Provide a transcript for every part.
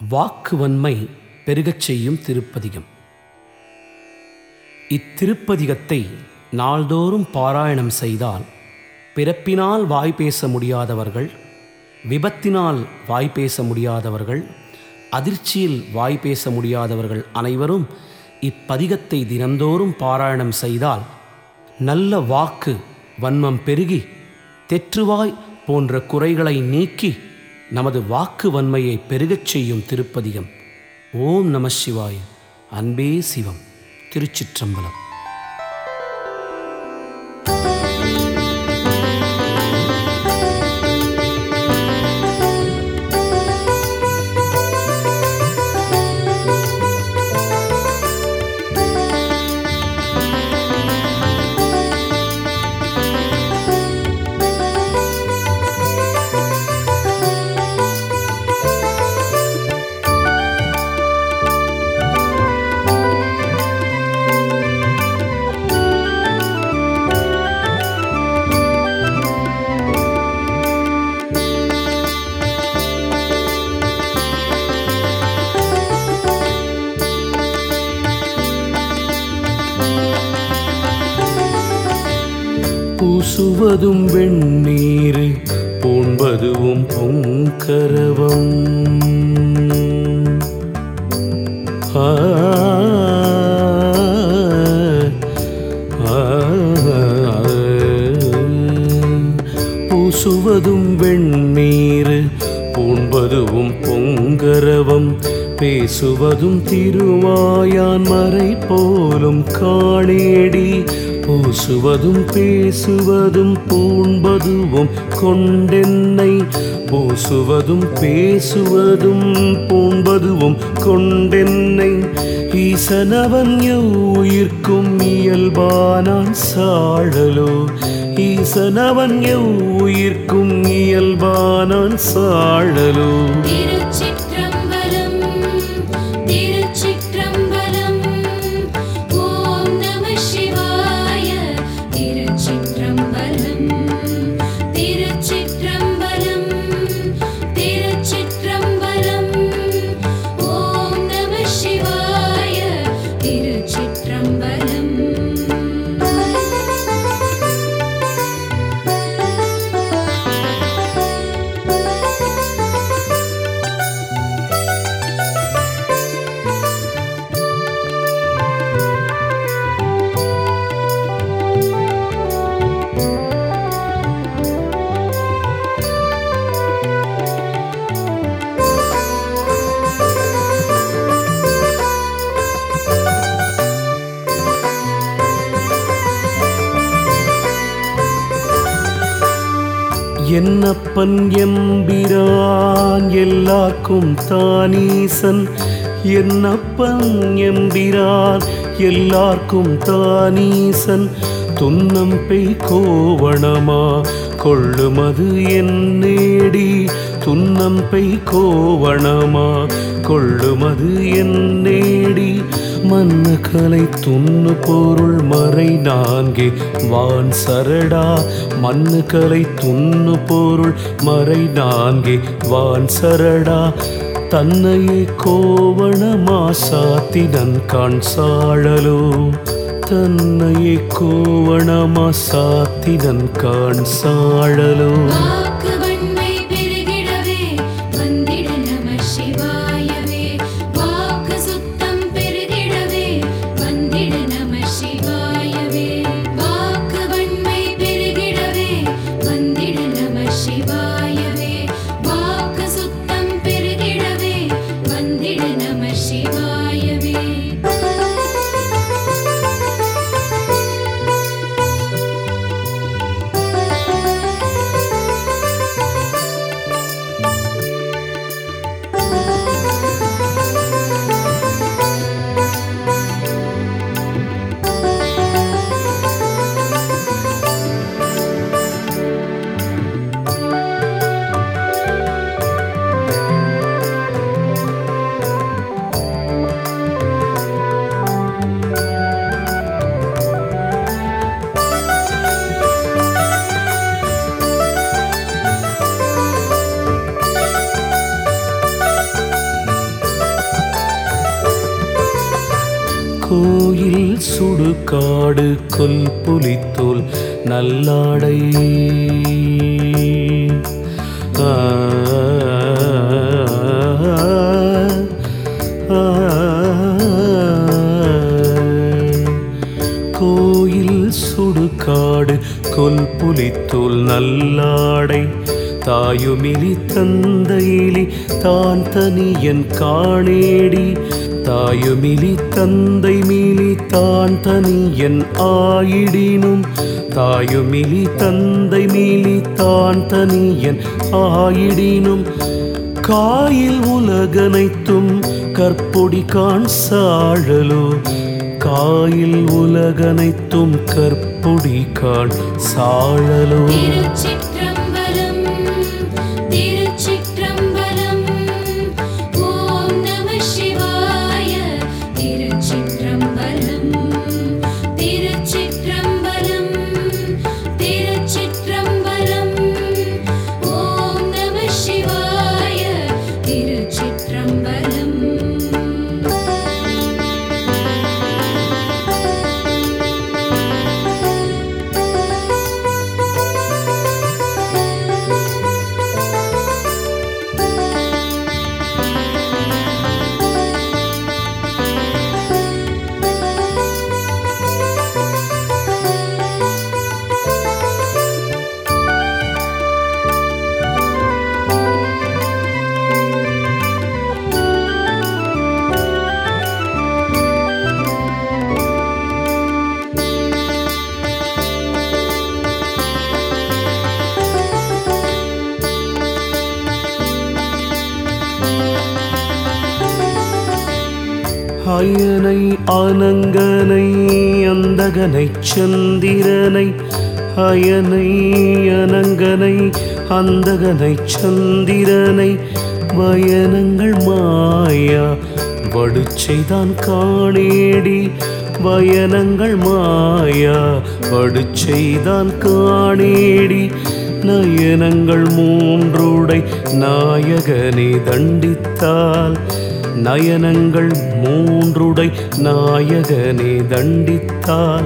வாக்கு வன்மை பெருகச் செய்யும் திருப்பதிகம். இத்திருப்பதிகத்தை நாள்தோறும் பாராயணம் செய்தால் பிறப்பினால் வாய் பேச முடியாதவர்கள் விபத்தினால் வாய் பேச முடியாதவர்கள் அதிர்ச்சியில் வாய் பேச முடியாதவர்கள் அனைவரும் இப்பதிகத்தை தினந்தோறும் பாராயணம் செய்தால் நல்ல வாக்கு வன்மம் பெருகி தெற்றுவாய் போன்ற குறைகளை நீக்கி நமது வாக்கு வன்மையை பெருகச் செய்யும் திருப்பதிகம் ஓம் நம சிவாய. அன்பே சிவம். திருச்சிற்றம்பலம். பூசுவதும் வெண்ணீர் போன்பதுவும் பொங்கரவம். ஆ, பூசுவதும் வெண்ணீர் பூண்பதுவும் பொங்கரவம். பேசுவதும் திருவாயான் மறை போலும் காணேடி பூசுவதும் பேசுவதும் பூண்பதுவும் கொண்டென்னை. பூசுவதும் பேசுவதும் பூண்பதுவும் கொண்டென்னை. ஈசனவன் எவ்வுயிர்க்கும் இயல்பானான் சாழலோ. ஈசனவன் எவ்வுயிர்க்கும் இயல்பானான் சாழலோ. என்னப்பன் எம்பிரான்? எல்லாக்கும் தானீசன். என்னப்பன் எம்பிரான்? எல்லார்க்கும் தானீசன். துன்னம் பெய் கோவணமா? கொள்ளுமது என் நேடி. துன்னம் பெய் கோவணமா? கொள்ளுமது என் நேடி. மன்னகலை துண்ணு பொருள் மறை நான்கே. வான் சரடா மன்னுகலை துண்ணு பொருள் மறை நான்கே. வான் சரடா தன்னையே கோவணமா சாத்தினன் காண் சாழலோ. தன்னையே கோவணமா சாத்தினன் காண் சாழலோ. காடு கொல் புலித்தோல் நல்லாடை கோயில் சுடுகாடு கொல் புலித்தோல் நல்லாடை தாயுமிலி தந்தையிலி தான் தனியன் காணேடி தாயுமிலி தந்தை மீலி தான் தனியன் ஆயிடினும். தாயுமிலி தந்தை மீலி தான் தனியன் ஆயிடினும். காயில் உலகனைத்தும் கற்பொடி காண் சாழலோ. காயில் உலகனைத்தும் கற்பொடி காண் சாழலோ. ஆயனை ஆனங்கனை அந்தகனை சந்திரனை அயனை அனங்கனை அந்தகனை சந்திரனை வயனங்கள் மாயா வடுச்சைதான் காணேடி வயனங்கள் மாயா வடுச்சைதான் காணேடி நயனங்கள் மூன்றுடை நாயகனை தண்டித்தால் நயனங்கள் மூன்றுடை நாயகனே தண்டித்தார்.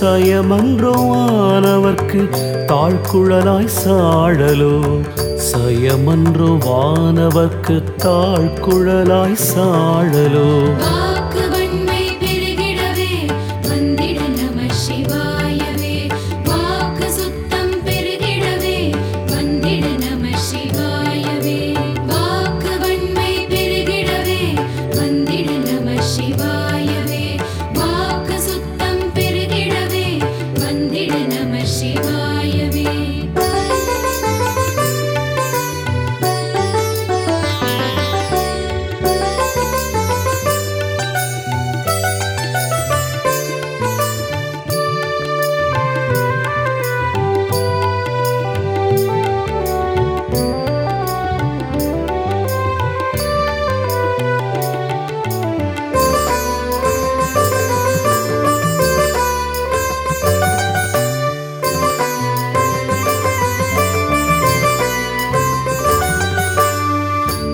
சயமன்றோ வானவர்க்கு தாழ்குழலாய் சாழலோ. சயமன்றோ வானவர்க்கு தாழ்குழலாய் சாழலோ.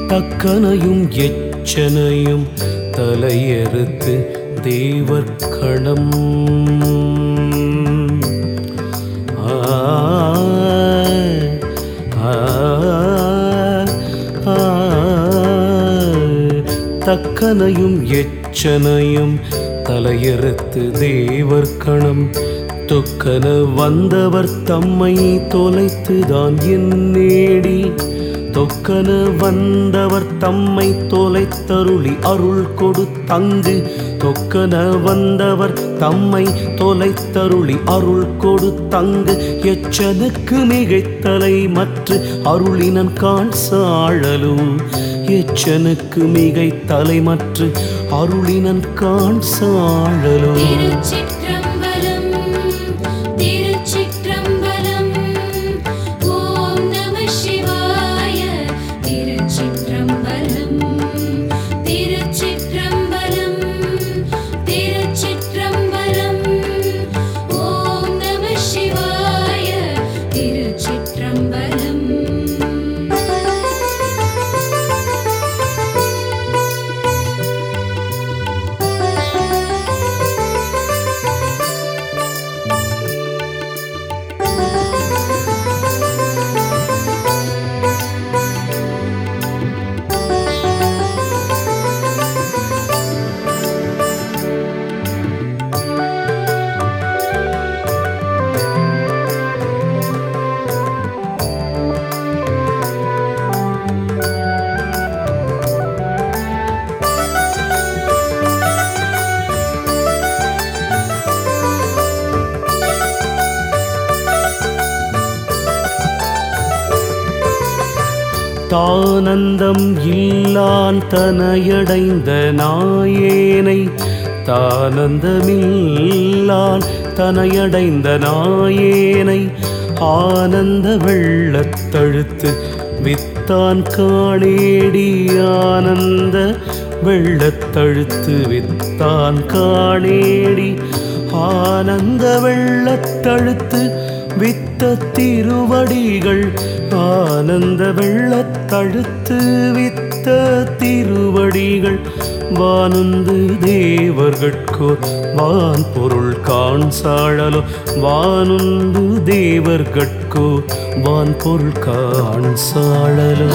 தக்கனையும் எச்சனையும் தலையறுத்து தேவர்கணம் தக்கனையும் எச்சனையும் தலையறுத்து தேவர்கணம் தொக்கன வந்தவர் தம்மை தொலைத்துதான் என் நேடி தொக்கன வந்தவர் தம்மை தொலைத்தருளி அருள் கொடுத்தங்கு தொக்கன வந்தவர் தம்மை தொலைத்தருளி அருள் கொடுத்தங்கு எச்சனுக்கு மிகைத்தலை மற்ற அருளினன் காண் சாழலும். எச்சனுக்கு மிகைத்தலை மற்ற அருளினன் காண் சாழலும். தானந்தம் இல்லான் தனையடைந்த நாயேனை தானந்தமில்லான் தனையடைந்த நாயேனை ஆனந்த வெள்ளத்தழுத்து வித்தான் காணேடி ஆனந்த வெள்ளத்தழுத்து வித்தான் காணேடி ஆனந்த வெள்ளத்தழுத்து வித்த திருவடிகள் ஆனந்த வெள்ளத்தழுத்து வித்த திருவடிகள் வானுந்து தேவர்கட்கோ வான் பொருள் காண் சாழலோ வானுந்து தேவர்கட்கோ வான் பொருள் காண் சாழலோ.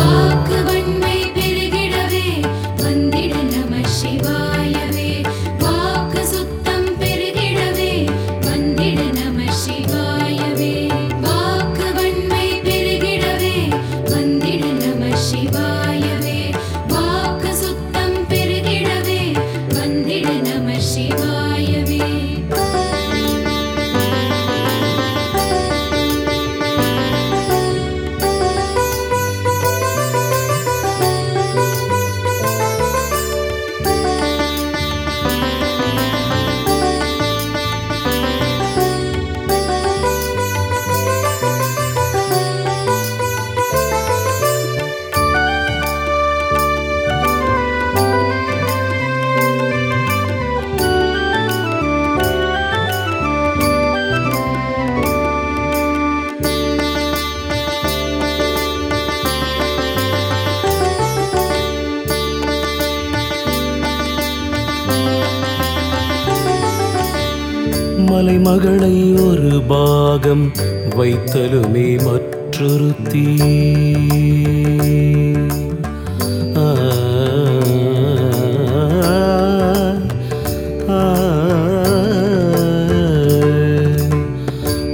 மலைமகளை ஒரு பாகம் வைத்தலுமே மற்றொரு தீ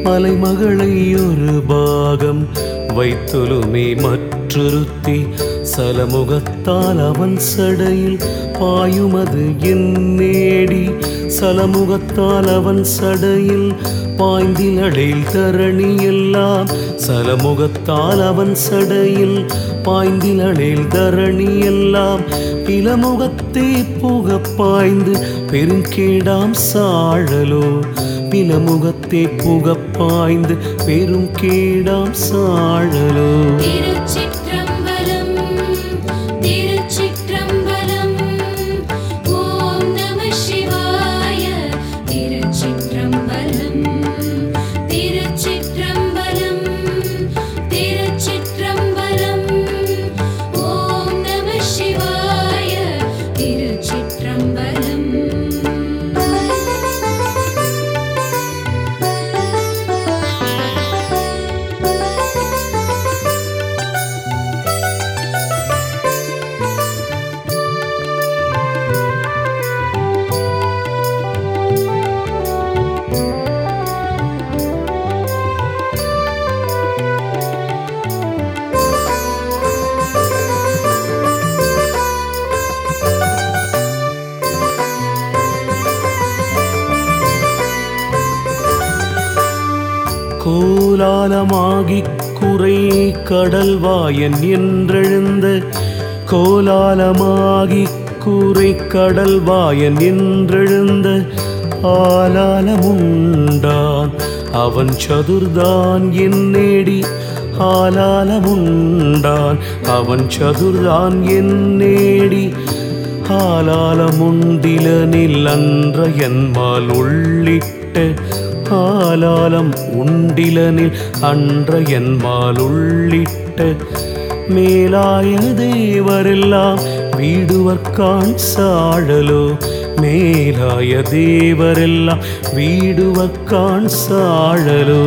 மலை மகளை ஒரு பாகம் வைத்தொலுமே மற்றொருத்தி. சலமுகத்தால் அவன் சடையில் பாயுமது என் நேடி. சலமுகத்தால் அவன் சடையில் பாய்ந்திலடையில் தரணி எல்லாம். சலமுகத்தால் அவன் சடையில் பாய்ந்திலடையில் தரணி எல்லாம். பிலமுகத்தே புக பாய்ந்து பெருங்கேடாம் சாழலோ. பிலமுகத்தே புக பாய்ந்து பெரும் கேடாம் சாழலோ கோலாலமாகிக் குறை கடல்வாயன் என்றெழுந்த கோலாலமாகி குறை கடல்வாயன் என்றெழுந்த ஆலாலமுண்டான். அவன் சதுர்தான் என் நேடி ஆலாலமுண்டான். அவன் சதுர்தான் என் நேடி ஆலாலமுண்டிலனில் அன்ற என்மால் உள்ளிட்ட பாலாலம் உண்டிலனில் அன்ற என்மால் உள்ளிட்ட மேலாய தேவரெல்லாம் வீடுவர்கான் சாழலோ மேலாய தேவரெல்லாம் வீடுவர்கான் சாழலோ.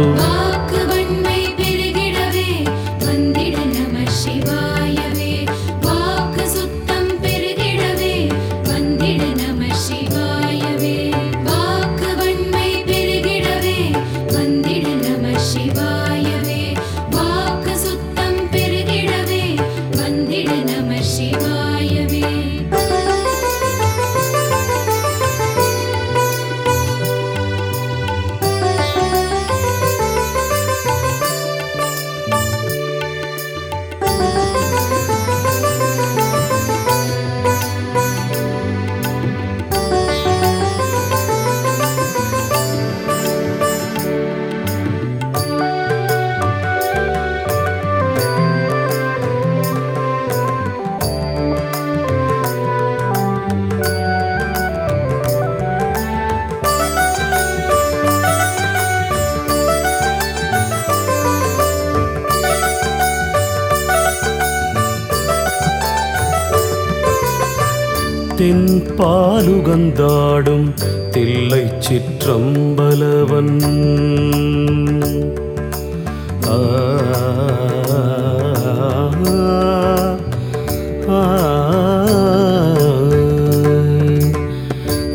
தென்பாலுகந்தாடும் தில்லை சிற்றம்பலவன். ஆ, ஆ,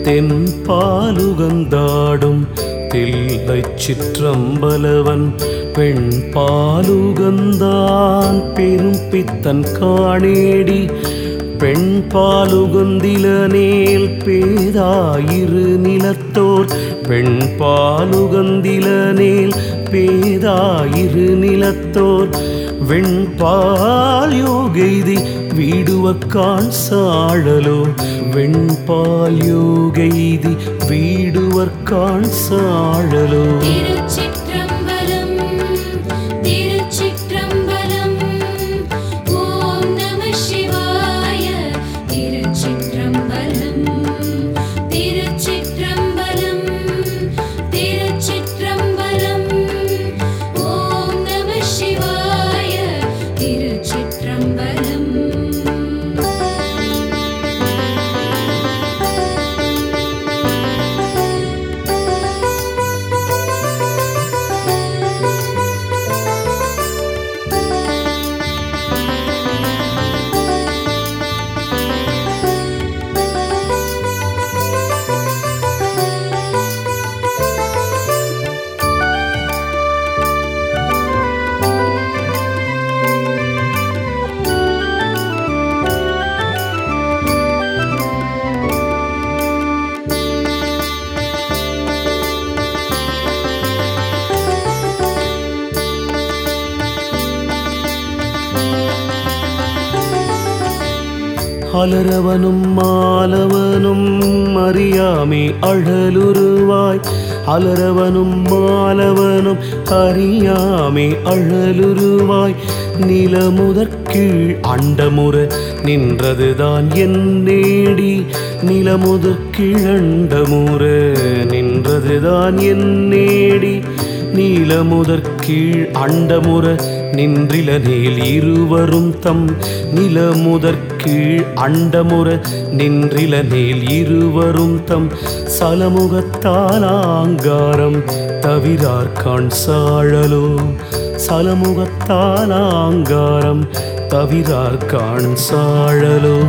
தென்பாலுகந்தாடும் தில்லை சிற்றம்பலவன். பெண் பாலுகந்தான் பெரும் பித்தன் காணேடி. பெண் பாலுகந்திலனேல் பேதாயிரு நிலத்தோர். பெண் பாலுகந்தில நேல் பேதாயிரு நிலத்தோர். வெண்பால் யோகைதி வீடுவக்கான் சாழலோ. வெண்பால் யோகைதி வீடுவர்கான் சாழலோ அலரவனும் மாலவனும் அறியாமே அழலுருவாய். அலரவனும் மாலவனும் அறியாமே அழலுருவாய். நிலமுதற்கீழ் அண்டமுற நின்றதுதான் என் நேடி. நிலமுதற்கீழ் அண்டமுற நின்றதுதான் என் நேடி. நீலமுதற்கீழ் அண்டமுற நின்றில நேல் இருவரும் தம் நில நிலமுதற்கீழ் அண்டமுற நின்றில நேல் இருவரும் தம் சலமுகத்தாலாங்காரம் தவிரார் காண் சாழலோ. சலமுகத்தாலாங்காரம் தவிரார் காண் சாழலோ.